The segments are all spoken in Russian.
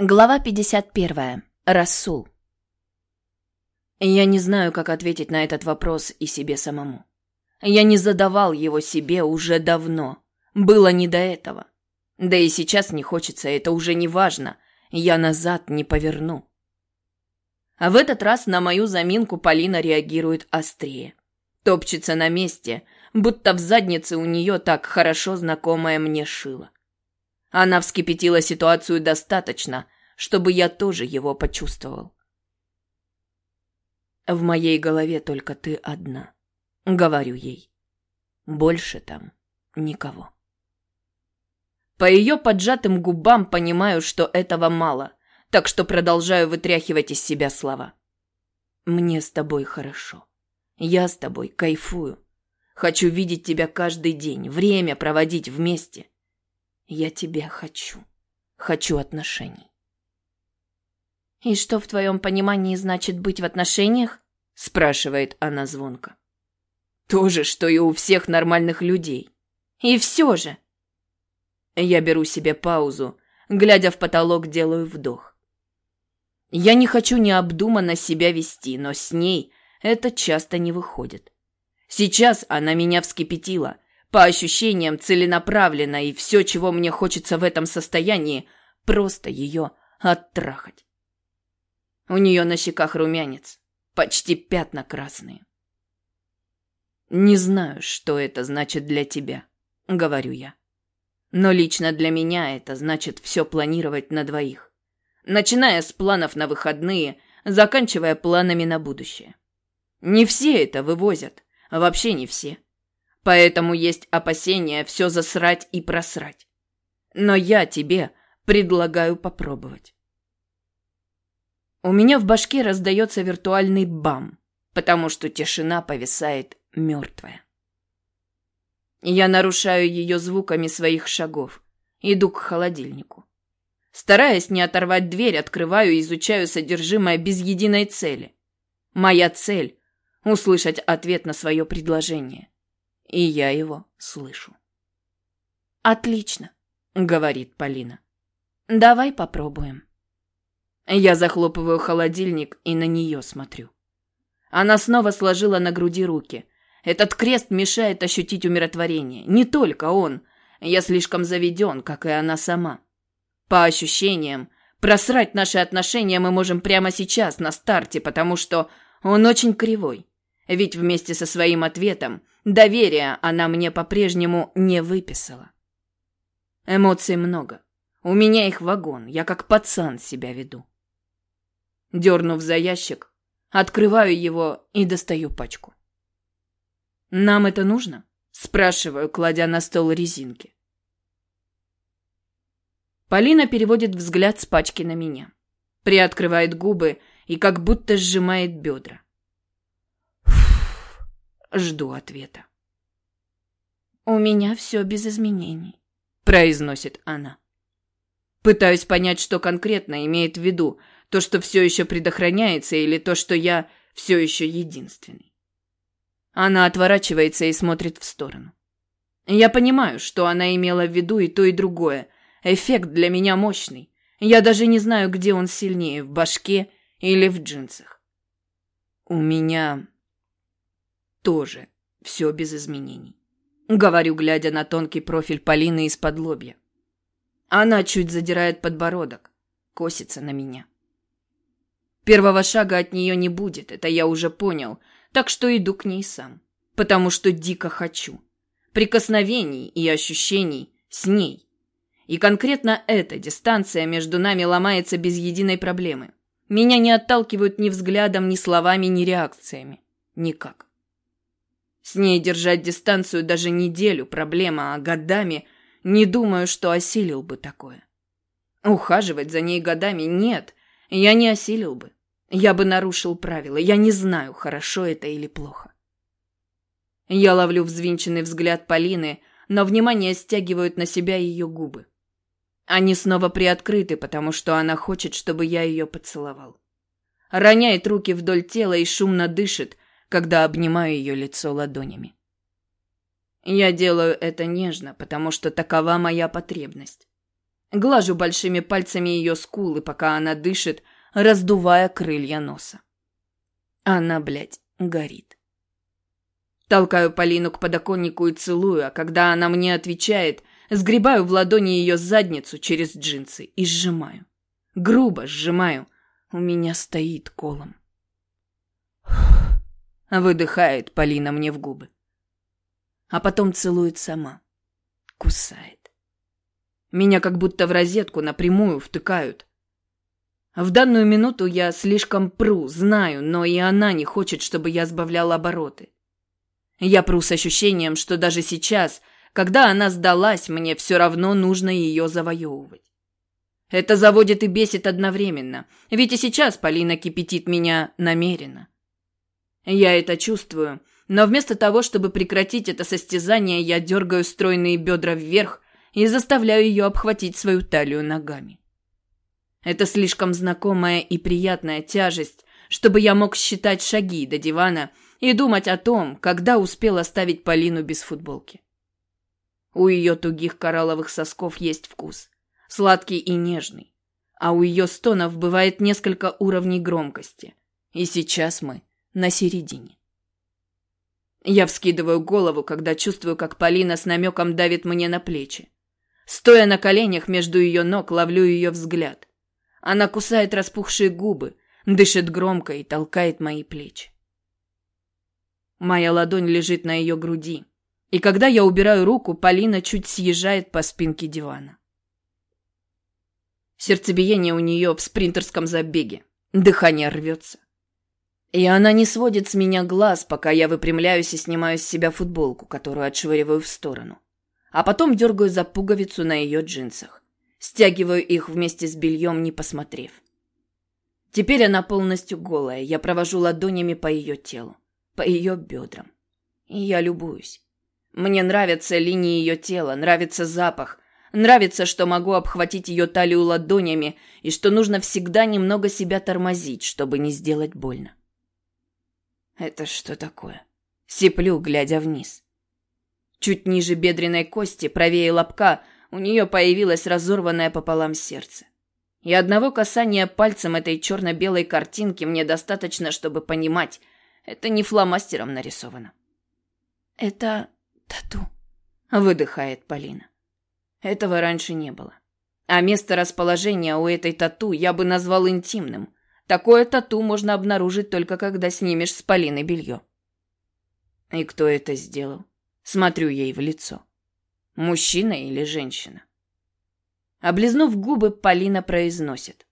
Глава 51. Расул. Я не знаю, как ответить на этот вопрос и себе самому. Я не задавал его себе уже давно. Было не до этого. Да и сейчас не хочется, это уже не важно. Я назад не поверну. А в этот раз на мою заминку Полина реагирует острее. Топчется на месте, будто в заднице у нее так хорошо знакомое мне шило. Она вскипятила ситуацию достаточно, чтобы я тоже его почувствовал. В моей голове только ты одна, говорю ей. Больше там никого. По ее поджатым губам понимаю, что этого мало, так что продолжаю вытряхивать из себя слова. Мне с тобой хорошо. Я с тобой кайфую. Хочу видеть тебя каждый день, время проводить вместе. Я тебя хочу. Хочу отношений. «И что в твоем понимании значит быть в отношениях?» – спрашивает она звонко. «То же, что и у всех нормальных людей. И все же!» Я беру себе паузу, глядя в потолок, делаю вдох. Я не хочу необдуманно себя вести, но с ней это часто не выходит. Сейчас она меня вскипятила, по ощущениям целенаправленно, и все, чего мне хочется в этом состоянии, просто ее оттрахать. У нее на щеках румянец, почти пятна красные. «Не знаю, что это значит для тебя», — говорю я. «Но лично для меня это значит все планировать на двоих. Начиная с планов на выходные, заканчивая планами на будущее. Не все это вывозят, вообще не все. Поэтому есть опасения все засрать и просрать. Но я тебе предлагаю попробовать. У меня в башке раздается виртуальный бам, потому что тишина повисает мертвая. Я нарушаю ее звуками своих шагов. Иду к холодильнику. Стараясь не оторвать дверь, открываю и изучаю содержимое без единой цели. Моя цель — услышать ответ на свое предложение и я его слышу. «Отлично», — говорит Полина. «Давай попробуем». Я захлопываю холодильник и на нее смотрю. Она снова сложила на груди руки. Этот крест мешает ощутить умиротворение. Не только он. Я слишком заведен, как и она сама. По ощущениям, просрать наши отношения мы можем прямо сейчас, на старте, потому что он очень кривой. Ведь вместе со своим ответом доверия она мне по-прежнему не выписала. Эмоций много. У меня их вагон, я как пацан себя веду. Дернув за ящик, открываю его и достаю пачку. «Нам это нужно?» – спрашиваю, кладя на стол резинки. Полина переводит взгляд с пачки на меня, приоткрывает губы и как будто сжимает бедра. Жду ответа. «У меня все без изменений», — произносит она. Пытаюсь понять, что конкретно имеет в виду, то, что все еще предохраняется, или то, что я все еще единственный. Она отворачивается и смотрит в сторону. Я понимаю, что она имела в виду и то, и другое. Эффект для меня мощный. Я даже не знаю, где он сильнее, в башке или в джинсах. У меня тоже все без изменений. Говорю, глядя на тонкий профиль Полины из-под лобья. Она чуть задирает подбородок, косится на меня. Первого шага от нее не будет, это я уже понял, так что иду к ней сам, потому что дико хочу. Прикосновений и ощущений с ней. И конкретно эта дистанция между нами ломается без единой проблемы. Меня не отталкивают ни взглядом, ни словами, ни реакциями. Никак. С ней держать дистанцию даже неделю проблема, а годами не думаю, что осилил бы такое. Ухаживать за ней годами нет, я не осилил бы. Я бы нарушил правила, я не знаю, хорошо это или плохо. Я ловлю взвинченный взгляд Полины, но внимание стягивают на себя ее губы. Они снова приоткрыты, потому что она хочет, чтобы я ее поцеловал. Роняет руки вдоль тела и шумно дышит, когда обнимаю ее лицо ладонями. Я делаю это нежно, потому что такова моя потребность. Глажу большими пальцами ее скулы, пока она дышит, раздувая крылья носа. Она, блядь, горит. Толкаю Полину к подоконнику и целую, а когда она мне отвечает, сгребаю в ладони ее задницу через джинсы и сжимаю. Грубо сжимаю. У меня стоит колом. Выдыхает Полина мне в губы. А потом целует сама. Кусает. Меня как будто в розетку напрямую втыкают. В данную минуту я слишком пру, знаю, но и она не хочет, чтобы я сбавлял обороты. Я пру с ощущением, что даже сейчас, когда она сдалась, мне все равно нужно ее завоевывать. Это заводит и бесит одновременно, ведь и сейчас Полина кипятит меня намеренно. Я это чувствую, но вместо того, чтобы прекратить это состязание, я дергаю стройные бедра вверх и заставляю ее обхватить свою талию ногами. Это слишком знакомая и приятная тяжесть, чтобы я мог считать шаги до дивана и думать о том, когда успел оставить Полину без футболки. У ее тугих коралловых сосков есть вкус, сладкий и нежный, а у ее стонов бывает несколько уровней громкости. И сейчас мы на середине. Я вскидываю голову, когда чувствую, как Полина с намеком давит мне на плечи. Стоя на коленях между ее ног, ловлю ее взгляд. Она кусает распухшие губы, дышит громко и толкает мои плечи. Моя ладонь лежит на ее груди, и когда я убираю руку, Полина чуть съезжает по спинке дивана. Сердцебиение у нее в спринтерском забеге, дыхание рвется. И она не сводит с меня глаз, пока я выпрямляюсь и снимаю с себя футболку, которую отшвыриваю в сторону. А потом дергаю за пуговицу на ее джинсах. Стягиваю их вместе с бельем, не посмотрев. Теперь она полностью голая, я провожу ладонями по ее телу, по ее бедрам. И я любуюсь. Мне нравятся линии ее тела, нравится запах, нравится, что могу обхватить ее талию ладонями и что нужно всегда немного себя тормозить, чтобы не сделать больно. Это что такое? Сиплю, глядя вниз. Чуть ниже бедренной кости, правее лобка, у нее появилось разорванное пополам сердце. И одного касания пальцем этой черно-белой картинки мне достаточно, чтобы понимать, это не фломастером нарисовано. «Это тату», — выдыхает Полина. Этого раньше не было. А место расположения у этой тату я бы назвал интимным, Такое тату можно обнаружить только когда снимешь с Полины белье. И кто это сделал? Смотрю ей в лицо. Мужчина или женщина? Облизнув губы, Полина произносит.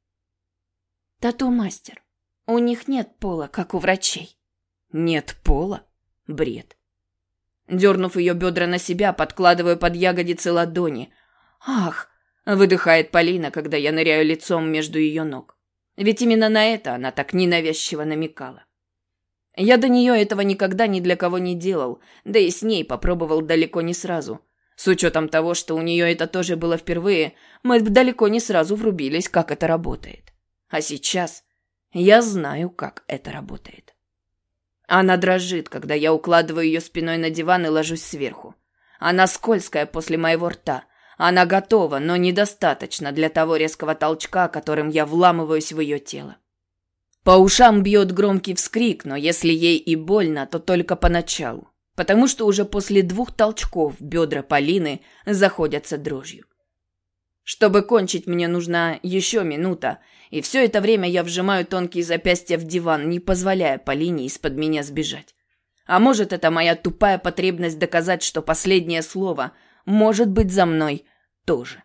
Тату-мастер. У них нет пола, как у врачей. Нет пола? Бред. Дернув ее бедра на себя, подкладываю под ягодицы ладони. «Ах!» — выдыхает Полина, когда я ныряю лицом между ее ног. Ведь именно на это она так ненавязчиво намекала. Я до нее этого никогда ни для кого не делал, да и с ней попробовал далеко не сразу. С учетом того, что у нее это тоже было впервые, мы далеко не сразу врубились, как это работает. А сейчас я знаю, как это работает. Она дрожит, когда я укладываю ее спиной на диван и ложусь сверху. Она скользкая после моего рта, она готова, но недостаточно для того резкого толчка, которым я вламываюсь в ее тело. По ушам бьет громкий вскрик, но если ей и больно, то только поначалу, потому что уже после двух толчков бедра Полины заходятся дрожью. Чтобы кончить, мне нужна еще минута, и все это время я вжимаю тонкие запястья в диван, не позволяя Полине из-под меня сбежать. А может, это моя тупая потребность доказать, что последнее слово может быть за мной тоже.